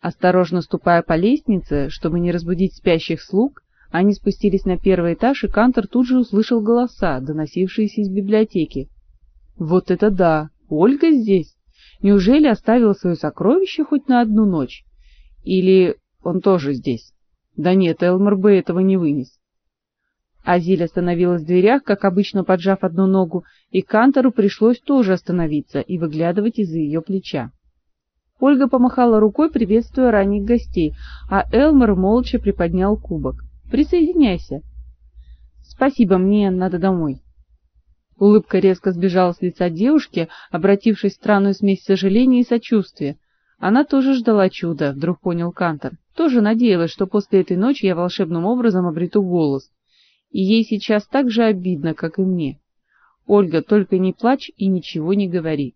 Осторожно ступая по лестнице, чтобы не разбудить спящих слуг, они спустились на первый этаж, и Кантор тут же услышал голоса, доносившиеся из библиотеки. Вот это да! Ольга здесь. Неужели оставила свое сокровище хоть на одну ночь? Или он тоже здесь? Да нет, Элмер бы этого не вынес. Азиль остановилась в дверях, как обычно, поджав одну ногу, и Кантору пришлось тоже остановиться и выглядывать из-за ее плеча. Ольга помахала рукой, приветствуя ранних гостей, а Элмер молча приподнял кубок. Присоединяйся. Спасибо, мне надо домой. Улыбка резко сбежала с лица девушки, обратившись в странную смесь сожаления и сочувствия. Она тоже ждала чуда, вдруг понял Кантор. Тоже надеялась, что после этой ночи я волшебным образом обрету голос. И ей сейчас так же обидно, как и мне. Ольга, только не плачь и ничего не говори.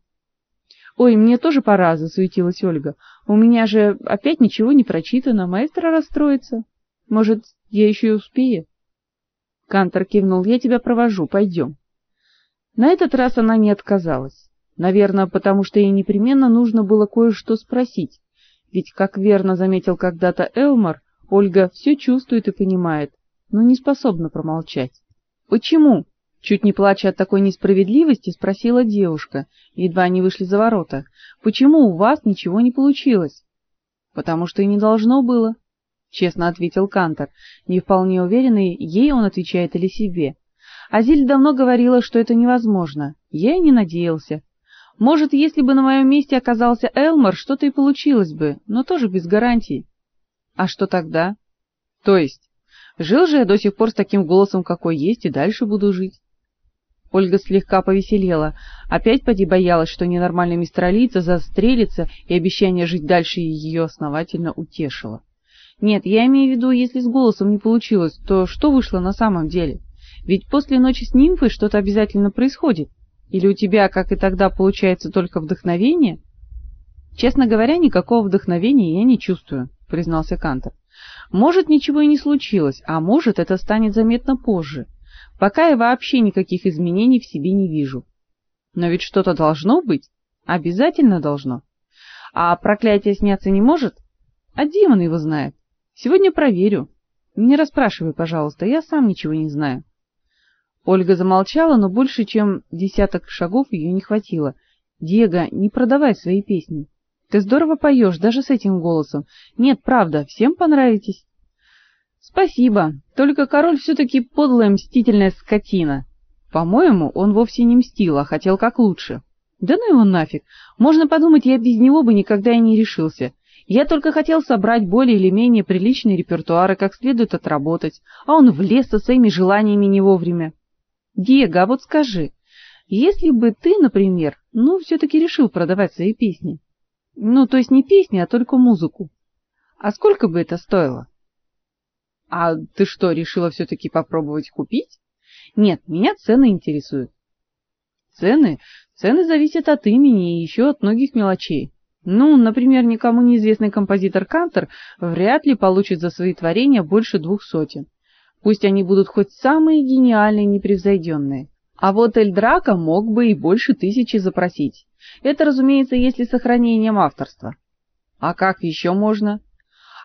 Ой, мне тоже пора, засуетилась Ольга. У меня же опять ничего не прочитано, маэстро расстроится. Может, я еще и успею? Кантор кивнул. Я тебя провожу, пойдем. На этот раз она не отказалась. Наверное, потому что ей непременно нужно было кое-что спросить. Ведь, как верно заметил когда-то Элмар, Ольга все чувствует и понимает, но не способна промолчать. Почему? Чуть не плача от такой несправедливости, спросила девушка, едва они вышли за ворота. Почему у вас ничего не получилось? Потому что и не должно было, честно ответил Кантор, не вполне уверенный, ей он отвечает или себе. Азиль давно говорила, что это невозможно. Я и не надеялся. Может, если бы на моем месте оказался Элмар, что-то и получилось бы, но тоже без гарантий. А что тогда? То есть, жил же я до сих пор с таким голосом, какой есть, и дальше буду жить. Ольга слегка повеселела. Опять поди боялась, что ненормальный мистер Алица застрелится, и обещание жить дальше ее основательно утешило. Нет, я имею в виду, если с голосом не получилось, то что вышло на самом деле? Ведь после ночи с нимфой что-то обязательно происходит. Или у тебя, как и тогда, получается только вдохновение? Честно говоря, никакого вдохновения я не чувствую, признался Кантер. Может, ничего и не случилось, а может, это станет заметно позже. Пока я вообще никаких изменений в себе не вижу. Но ведь что-то должно быть, обязательно должно. А проклятие сняться не может? А демон его знает. Сегодня проверю. Не расспрашивай, пожалуйста, я сам ничего не знаю. Ольга замолчала, но больше, чем десяток шагов ее не хватило. Диего, не продавай свои песни. Ты здорово поешь, даже с этим голосом. Нет, правда, всем понравитесь. Спасибо. Только король все таки подлая мстительная скотина. По-моему, он вовсе не мстил, а хотел как лучше. Да ну его нафиг. Можно подумать, я без него бы никогда и не решился. Я только хотел собрать более или менее приличный репертуар и как следует отработать, а он влез со своими желаниями не вовремя. Диего, а вот скажи, если бы ты, например, ну все таки решил продавать свои песни. Ну, то есть не песни, а только музыку. А сколько бы это стоило? А ты что, решила все таки попробовать купить? Нет, меня цены интересуют. Цены? Цены зависят от имени и еще от многих мелочей. Ну, например, никому неизвестный композитор Кантер вряд ли получит за свои творения больше двух сотен. Пусть они будут хоть самые гениальные непревзойденные. А вот Эльдрака мог бы и больше тысячи запросить. Это, разумеется, если сохранением авторства. А как еще можно?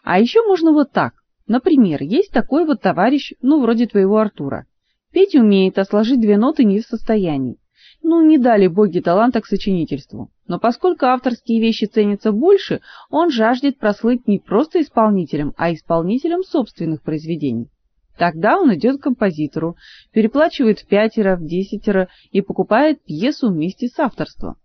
А еще можно вот так. Например, есть такой вот товарищ, ну, вроде твоего Артура. Петь умеет, а сложить две ноты не в состоянии. Ну, не дали боги таланта к сочинительству. Но поскольку авторские вещи ценятся больше, он жаждет прослыть не просто исполнителем, а исполнителем собственных произведений. Тогда он идет к композитору, переплачивает в пятеро, в десятеро и покупает пьесу вместе с авторством.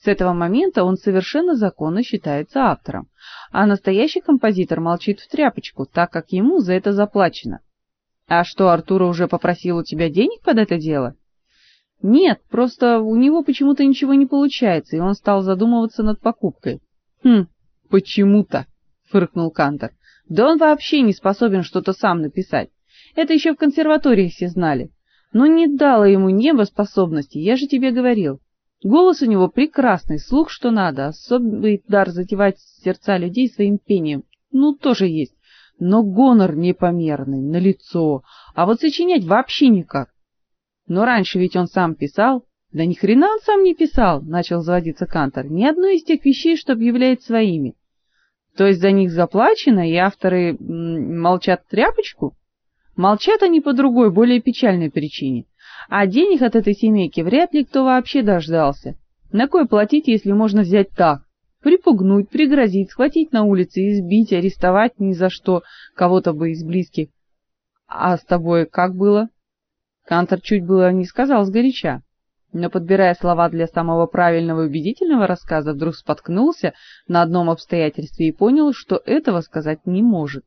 С этого момента он совершенно законно считается автором, а настоящий композитор молчит в тряпочку, так как ему за это заплачено. А что, Артура уже попросил у тебя денег под это дело? Нет, просто у него почему-то ничего не получается, и он стал задумываться над покупкой. Хм, почему-то, фыркнул Кантор. Да он вообще не способен что-то сам написать. Это еще в консерватории все знали. Но не дало ему небо способности, я же тебе говорил. Голос у него прекрасный, слух что надо, особый дар затевать сердца людей своим пением. Ну, тоже есть. Но гонор непомерный, на лицо, а вот сочинять вообще никак. Но раньше ведь он сам писал. Да ни хрена он сам не писал, начал заводиться Кантор. Ни одной из тех вещей, что объявляет своими. То есть за них заплачено, и авторы молчат тряпочку? Молчат они по другой, более печальной причине. А денег от этой семейки вряд ли кто вообще дождался. На кой платить, если можно взять так? Припугнуть, пригрозить, схватить на улице, избить, арестовать ни за что кого-то бы из близких. А с тобой как было? Кантор чуть было не сказал сгоряча, но подбирая слова для самого правильного и убедительного рассказа, вдруг споткнулся на одном обстоятельстве и понял, что этого сказать не может.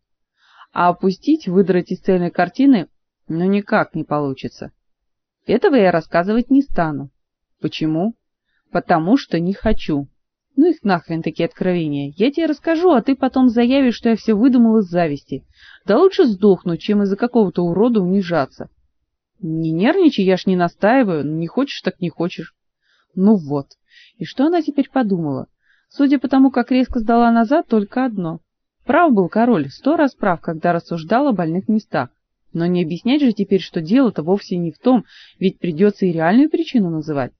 А опустить, выдрать из цельной картины, ну никак не получится. Этого я рассказывать не стану. Почему? Потому что не хочу. Ну их нахрен такие откровения. Я тебе расскажу, а ты потом заявишь, что я все выдумал из зависти. Да лучше сдохну, чем из-за какого-то урода унижаться. Не нервничай, я ж не настаиваю, не хочешь так не хочешь. Ну вот. И что она теперь подумала? Судя по тому, как резко сдала назад, только одно. Прав был король, сто раз прав, когда рассуждал о больных местах. Но не объяснять же теперь, что дело-то вовсе не в том, ведь придется и реальную причину называть.